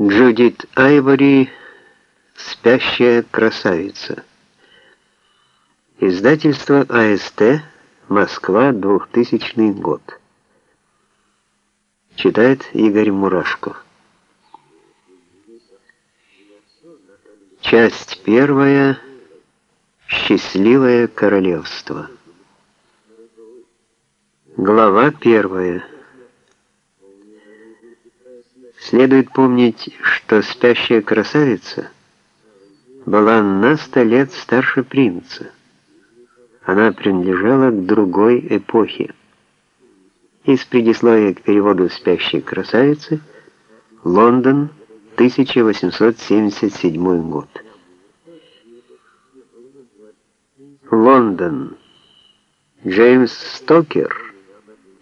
Джудит Айвори «Спящая красавица». Издательство АСТ, Москва, 2000 год. Читает Игорь Мурашко. Часть первая. Счастливое королевство. Глава первая. Следует помнить, что спящая красавица была на сто лет старше принца. Она принадлежала к другой эпохе. Из предисловия к переводу «Спящей красавицы» Лондон, 1877 год. Лондон. Джеймс Стокер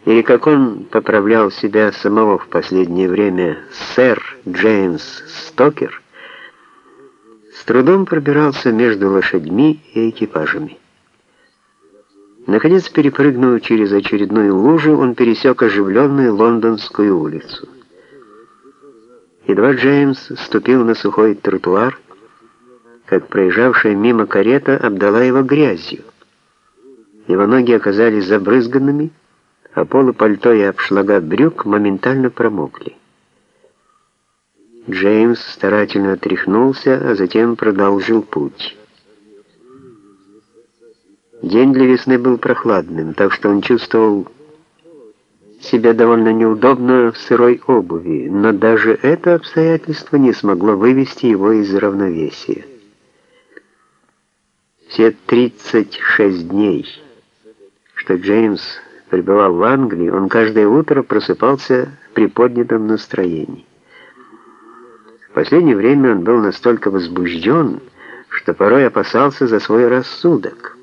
или как он поправлял себя самого в последнее время, сэр Джеймс Стокер, с трудом пробирался между лошадьми и экипажами. Наконец, перепрыгнув через очередную лужу, он пересек оживленную лондонскую улицу. Едва Джеймс ступил на сухой тротуар, как проезжавшая мимо карета обдала его грязью. Его ноги оказались забрызганными, а полы пальто и обшлага брюк моментально промокли. Джеймс старательно отряхнулся, а затем продолжил путь. День для весны был прохладным, так что он чувствовал себя довольно неудобно в сырой обуви, но даже это обстоятельство не смогло вывести его из равновесия. Все 36 дней, что Джеймс пребывал в Англии, он каждое утро просыпался в приподнятом настроении. В последнее время он был настолько возбужден, что порой опасался за свой рассудок,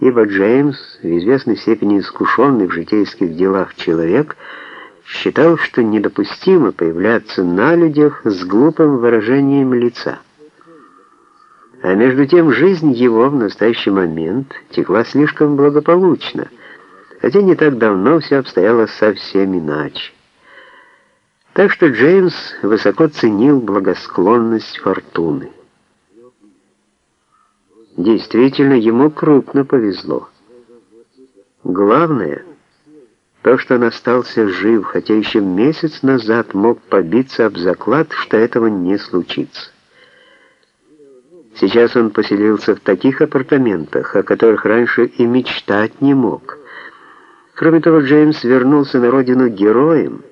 ибо Джеймс, в известной степени искушенный в житейских делах человек, считал, что недопустимо появляться на людях с глупым выражением лица. А между тем жизнь его в настоящий момент текла слишком благополучно – хотя не так давно все обстояло совсем иначе. Так что Джеймс высоко ценил благосклонность фортуны. Действительно, ему крупно повезло. Главное, то, что он остался жив, хотя еще месяц назад мог побиться об заклад, что этого не случится. Сейчас он поселился в таких апартаментах, о которых раньше и мечтать не мог – Кроме того, Джеймс вернулся на родину героем.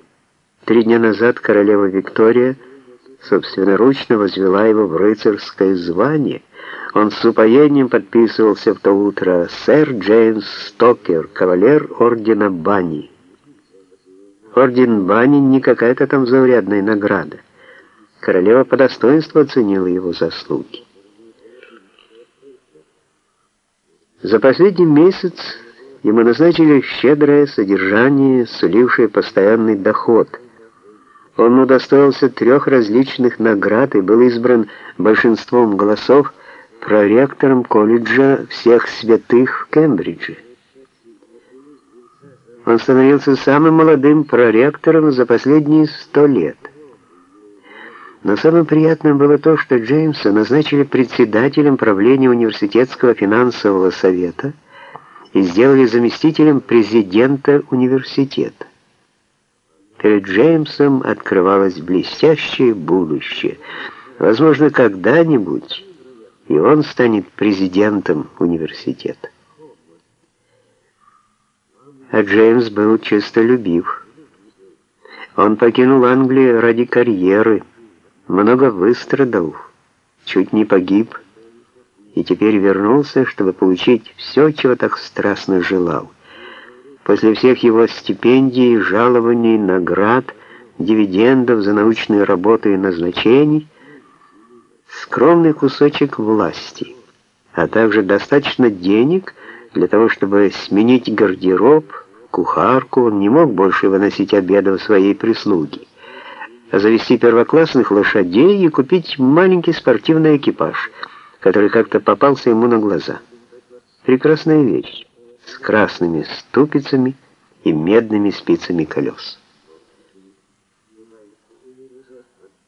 Три дня назад королева Виктория собственноручно возвела его в рыцарское звание. Он с упоением подписывался в то утро «Сэр Джеймс Стокер, кавалер ордена Бани». Орден Бани не какая-то там заурядная награда. Королева по достоинству оценила его заслуги. За последний месяц Ему назначили щедрое содержание, сулившее постоянный доход. Он удостоился трех различных наград и был избран большинством голосов проректором колледжа всех святых в Кембридже. Он становился самым молодым проректором за последние сто лет. Но самым приятным было то, что Джеймса назначили председателем правления университетского финансового совета – и сделали заместителем президента университета. Перед Джеймсом открывалось блестящее будущее. Возможно, когда-нибудь и он станет президентом университета. А Джеймс был честолюбив. Он покинул Англию ради карьеры, много выстрадал, чуть не погиб, и теперь вернулся, чтобы получить все, чего так страстно желал. После всех его стипендий, жалований, наград, дивидендов за научные работы и назначений, скромный кусочек власти, а также достаточно денег для того, чтобы сменить гардероб, кухарку, он не мог больше выносить обедов своей прислуги, завести первоклассных лошадей и купить маленький спортивный экипаж — который как-то попался ему на глаза. Прекрасная вещь, с красными ступицами и медными спицами колес.